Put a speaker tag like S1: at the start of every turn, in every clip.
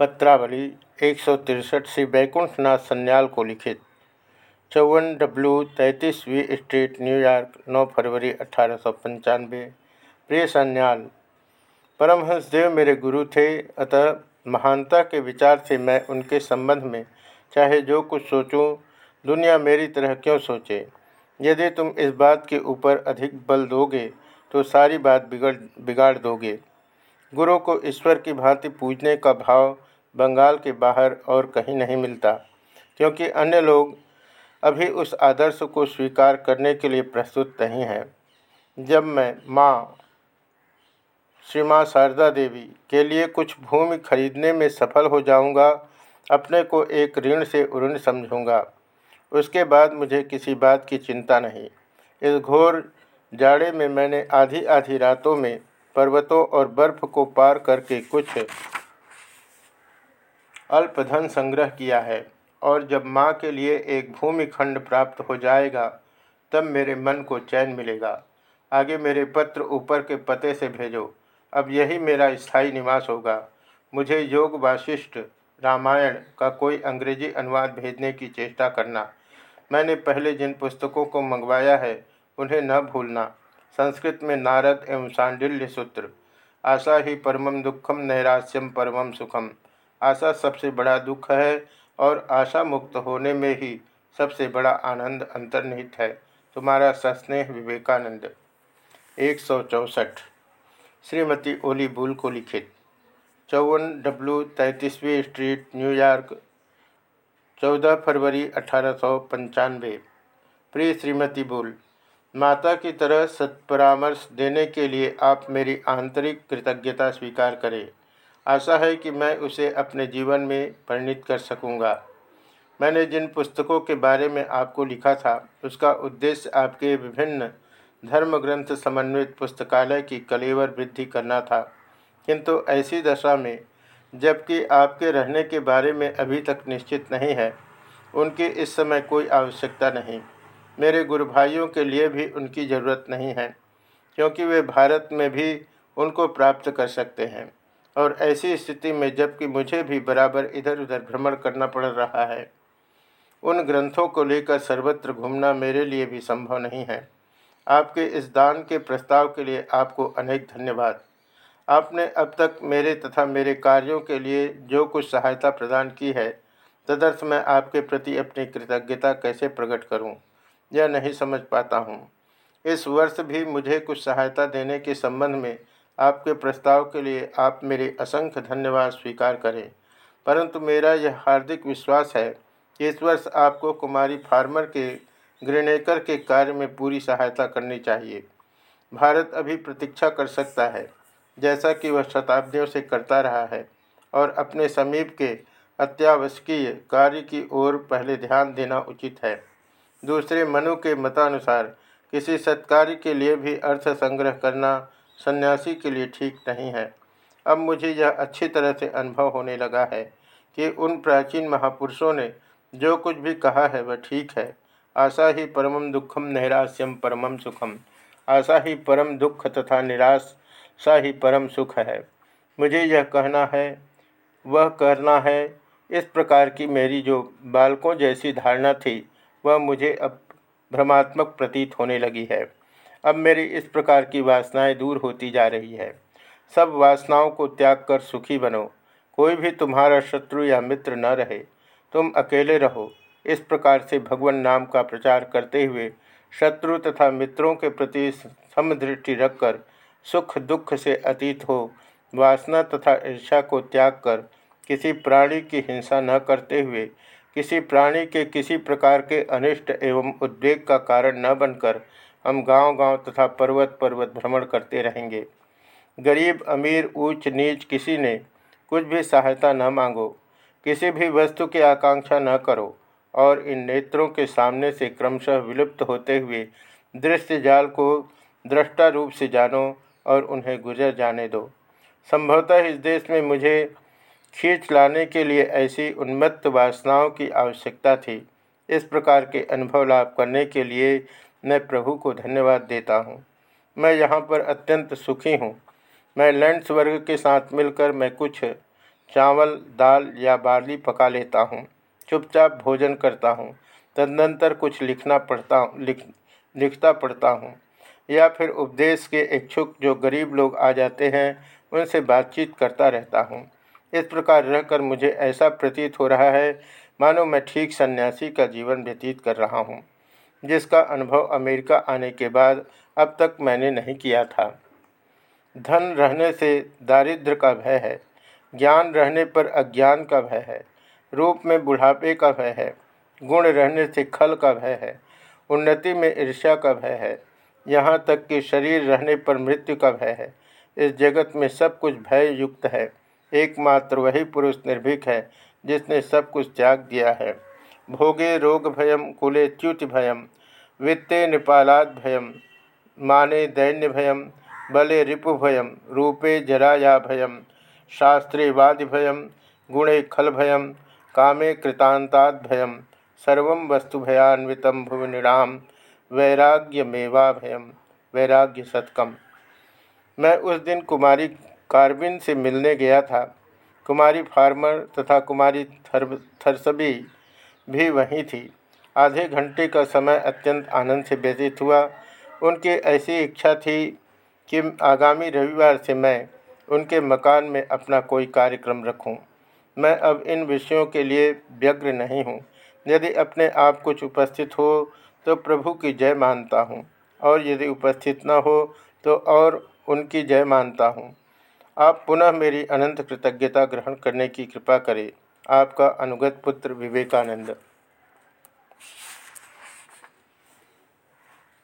S1: पत्रावली एक सौ तिरसठ श्री बैकुंठनाथ सन्याल को लिखित। चौवन डब्ल्यू तैंतीसवीं स्ट्रीट न्यूयॉर्क 9 फरवरी अठारह सौ पंचानवे। प्रिय सन्याल परमहंस देव मेरे गुरु थे, अतः महानता के विचार से मैं उनके संबंध में चाहे जो कुछ सोचूं, दुनिया मेरी तरह क्यों सोचे? यदि तुम इस बात के ऊपर अधिक बल दोगे तो सारी बात बिगड़, बिगाड़ दोगे। गुरु को ईश्वर की भांति पूजने का भाव बंगाल के बाहर और कहीं नहीं मिलता, क्योंकि अन्य लोग अभी उस आदर्श को स्वीकार करने के लिए प्रस्तुत नहीं हैं। जब मैं माँ श्री माँ शारदा देवी के लिए कुछ भूमि खरीदने में सफल हो जाऊँगा, अपने को एक ऋण से ऋण समझूँगा। उसके बाद मुझे किसी बात की चिंता नहीं। इस घोर जाड़े में मैंने आधी आधी रातों में पर्वतों और बर्फ़ को पार करके कुछ अल्पधन संग्रह किया है और जब माँ के लिए एक भूमि खंड प्राप्त हो जाएगा, तब मेरे मन को चैन मिलेगा। आगे मेरे पत्र ऊपर के पते से भेजो। अब यही मेरा स्थायी निवास होगा। मुझे योग वाशिष्ठ रामायण का कोई अंग्रेज़ी अनुवाद भेजने की चेष्टा करना। मैंने पहले जिन पुस्तकों को मंगवाया है, उन्हें न भूलना। संस्कृत में नारद एवं सांडिल्य सूत्र। आशा ही परमम दुखम नैराश्यम परमम सुखम आशा सबसे बड़ा दुख है और आशा मुक्त होने में ही सबसे बड़ा आनंद अंतर्निहित है। तुम्हारा सस्नेह विवेकानंद। एक सौ चौंसठ। श्रीमती ओली बुल को लिखित। चौवन डब्ल्यू तैंतीसवीं स्ट्रीट न्यूयॉर्क चौदह फरवरी अठारह सौ पंचानवे। प्रिय श्रीमती बुल माता की तरह सत्परामर्श देने के लिए आप मेरी आंतरिक कृतज्ञता स्वीकार करें। आशा है कि मैं उसे अपने जीवन में परिणित कर सकूँगा। मैंने जिन पुस्तकों के बारे में आपको लिखा था, उसका उद्देश्य आपके विभिन्न धर्म ग्रंथ समन्वित पुस्तकालय की कलेवर वृद्धि करना था। किंतु ऐसी दशा में, जबकि आपके रहने के बारे में अभी तक निश्चित नहीं है, उनकी इस समय कोई आवश्यकता नहीं। मेरे गुरु भाइयों के लिए भी उनकी ज़रूरत नहीं है क्योंकि वे भारत में भी उनको प्राप्त कर सकते हैं। और ऐसी स्थिति में जबकि मुझे भी बराबर इधर उधर भ्रमण करना पड़ रहा है उन ग्रंथों को लेकर सर्वत्र घूमना मेरे लिए भी संभव नहीं है। आपके इस दान के प्रस्ताव के लिए आपको अनेक धन्यवाद। आपने अब तक मेरे तथा मेरे कार्यों के लिए जो कुछ सहायता प्रदान की है तदर्थ मैं आपके प्रति अपनी कृतज्ञता कैसे प्रकट करूँ, यह नहीं समझ पाता हूँ। इस वर्ष भी मुझे कुछ सहायता देने के संबंध में आपके प्रस्ताव के लिए आप मेरे असंख्य धन्यवाद स्वीकार करें। परंतु मेरा यह हार्दिक विश्वास है कि इस वर्ष आपको कुमारी फार्मर के ग्रेनेकर के कार्य में पूरी सहायता करनी चाहिए। भारत अभी प्रतीक्षा कर सकता है, जैसा कि वह शताब्दियों से करता रहा है, और अपने समीप के अत्यावश्यकीय कार्य की ओर पहले ध्यान देना उचित है। दूसरे मनु के मतानुसार किसी सत्कार्य के लिए भी अर्थ संग्रह करना सन्यासी के लिए ठीक नहीं है। अब मुझे यह अच्छी तरह से अनुभव होने लगा है कि उन प्राचीन महापुरुषों ने जो कुछ भी कहा है वह ठीक है। आशा ही परमम दुखम नैराश्यम परमम सुखम आशा ही परम दुख तथा निराश, सा ही परम सुख है। मुझे यह कहना है, वह करना है। इस प्रकार की मेरी जो बालकों जैसी धारणा थी वह मुझे अब भ्रमात्मक प्रतीत होने लगी है। अब मेरी इस प्रकार की वासनाएँ दूर होती जा रही है। सब वासनाओं को त्याग कर सुखी बनो। कोई भी तुम्हारा शत्रु या मित्र न रहे। तुम अकेले रहो। इस प्रकार से भगवान नाम का प्रचार करते हुए शत्रु तथा मित्रों के प्रति समदृष्टि रखकर सुख दुख से अतीत हो, वासना तथा ईर्षा को त्याग कर किसी प्राणी की हिंसा न करते हुए किसी प्राणी के किसी प्रकार के अनिष्ट एवं उद्वेग का कारण न बनकर हम गांव-गांव तथा पर्वत पर्वत भ्रमण करते रहेंगे। गरीब, अमीर, ऊंच, नीच किसी ने कुछ भी सहायता न मांगो, किसी भी वस्तु की आकांक्षा न करो और इन नेत्रों के सामने से क्रमशः विलुप्त होते हुए दृश्य जाल को दृष्टा रूप से जानो और उन्हें गुजर जाने दो। संभवतः इस देश में मुझे खींच लाने के लिए ऐसी उन्मत्त वासनाओं की आवश्यकता थी। इस प्रकार के अनुभव लाभ करने के लिए मैं प्रभु को धन्यवाद देता हूँ। मैं यहाँ पर अत्यंत सुखी हूँ। मैं लैंड्स वर्ग के साथ मिलकर मैं कुछ चावल, दाल या बार्ली पका लेता हूँ। चुपचाप भोजन करता हूँ। तदनंतर कुछ लिखना पढ़ता, लिख, लिखता पढ़ता हूँ। या फिर उपदेश के इच्छुक जो गरीब लोग आ जाते हैं, उनसे बातचीत करता रहता हूँ। इस प्रकार रहकर मुझे ऐसा प्रतीत हो रहा है, मानो मैं ठीक सन्यासी का जीवन व्यतीत कर रहा हूँ, जिसका अनुभव अमेरिका आने के बाद अब तक मैंने नहीं किया था। धन रहने से दारिद्र का भय है, ज्ञान रहने पर अज्ञान का भय है, रूप में बुढ़ापे का भय है, गुण रहने से खल का भय है, उन्नति में ईर्ष्या का भय है, यहाँ तक कि शरीर रहने पर मृत्यु का भय है, इस जगत में सब कुछ भय युक्त है। एकमात्र वही पुरुष निर्भीक है, जिसने सब कुछ त्याग दिया है। भोगे रोग भयम, कुले च्युत भयम, वित्ते नृपालाद भयम, माने दैन्य भयम, बले रिपु भयम, रूपे जराया भयम, शास्त्रे वादि भयम, गुणे खल भयम, कामे कृतांताद भयम, सर्व वस्तु भयान्वित भुवनिराम, वैराग्यमेवा भयम, वैराग्य सत्कम। मैं उस दिन कुमारी कार्बिन से मिलने गया था कुमारी फार्मर तथा कुमारी थर थरसबी भी वहीं थी आधे घंटे का समय अत्यंत आनंद से व्यतीत हुआ उनकी ऐसी इच्छा थी कि आगामी रविवार से मैं उनके मकान में अपना कोई कार्यक्रम रखूँ। मैं अब इन विषयों के लिए व्यग्र नहीं हूँ। यदि अपने आप कुछ उपस्थित हो तो प्रभु की जय मानता हूँ, और यदि उपस्थित न हो तो और उनकी जय मानता हूँ। आप पुनः मेरी अनंत कृतज्ञता ग्रहण करने की कृपा करें। आपका अनुगत पुत्र विवेकानंद।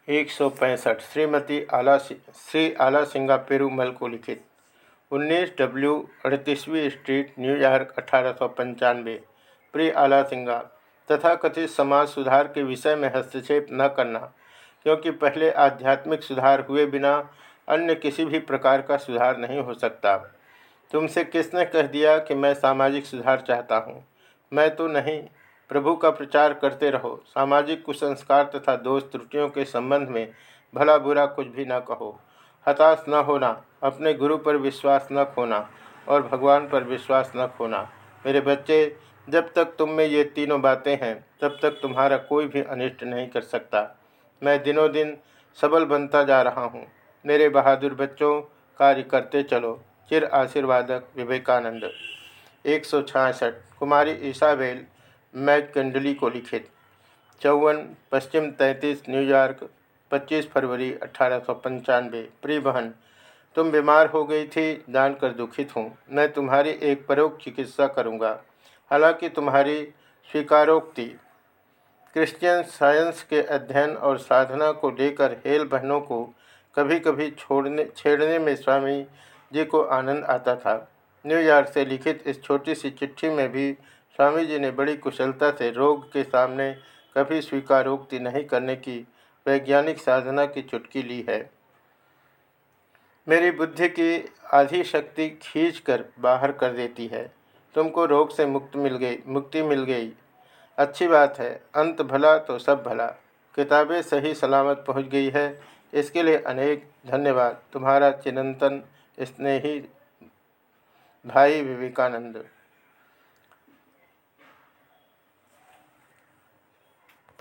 S1: एक सौ पैंसठ, श्रीमती आला श्री आला सिंगा पेरूमल को लिखित। उन्नीस डब्ल्यू अड़तीसवीं स्ट्रीट न्यूयॉर्क अठारह सौ पंचानवे। प्रिय आला सिंगा तथा कथित समाज सुधार के विषय में हस्तक्षेप न करना, क्योंकि पहले आध्यात्मिक सुधार हुए बिना अन्य किसी भी प्रकार का सुधार नहीं हो सकता। तुमसे किसने कह दिया कि मैं सामाजिक सुधार चाहता हूँ? मैं तो नहीं। प्रभु का प्रचार करते रहो। सामाजिक कुसंस्कार तथा दोष त्रुटियों के संबंध में भला बुरा कुछ भी न कहो। हताश न होना। अपने गुरु पर विश्वास न खोना और भगवान पर विश्वास न खोना। मेरे बच्चे, जब तक तुम में ये तीनों बातें हैं, तब तक तुम्हारा कोई भी अनिष्ट नहीं कर सकता। मैं दिनों दिन सबल बनता जा रहा हूँ। मेरे बहादुर बच्चों, कार्य करते चलो। चिर आशीर्वादक विवेकानंद। एक सौ छाछठ। कुमारी ईसाबेल मैककंडली को लिखित। चौवन, पश्चिम तैंतीस न्यूयॉर्क 25 फरवरी अठारह सौ पंचानवे। प्रिय बहन तुम बीमार हो गई थी जानकर दुखित हूँ। मैं तुम्हारी एक परोक्ष चिकित्सा करूँगा। हालाँकि तुम्हारी स्वीकारोक्ति, क्रिश्चियन साइंस के अध्ययन और साधना को लेकर हेल बहनों को कभी कभी छोड़ने, छेड़ने में स्वामी जी को आनंद आता था। न्यूयॉर्क से लिखित इस छोटी सी चिट्ठी में भी स्वामी जी ने बड़ी कुशलता से रोग के सामने कभी स्वीकारोक्ति नहीं करने की वैज्ञानिक साधना की चुटकी ली है। मेरी बुद्धि की आधी शक्ति खींच कर बाहर कर देती है। तुमको रोग से मुक्त मिल गई, मुक्ति मिल गई। अच्छी बात है, अंत भला तो सब भला। किताबें सही सलामत पहुँच गई है इसके लिए अनेक धन्यवाद। तुम्हारा चिरंतन स्नेही भाई विवेकानंद।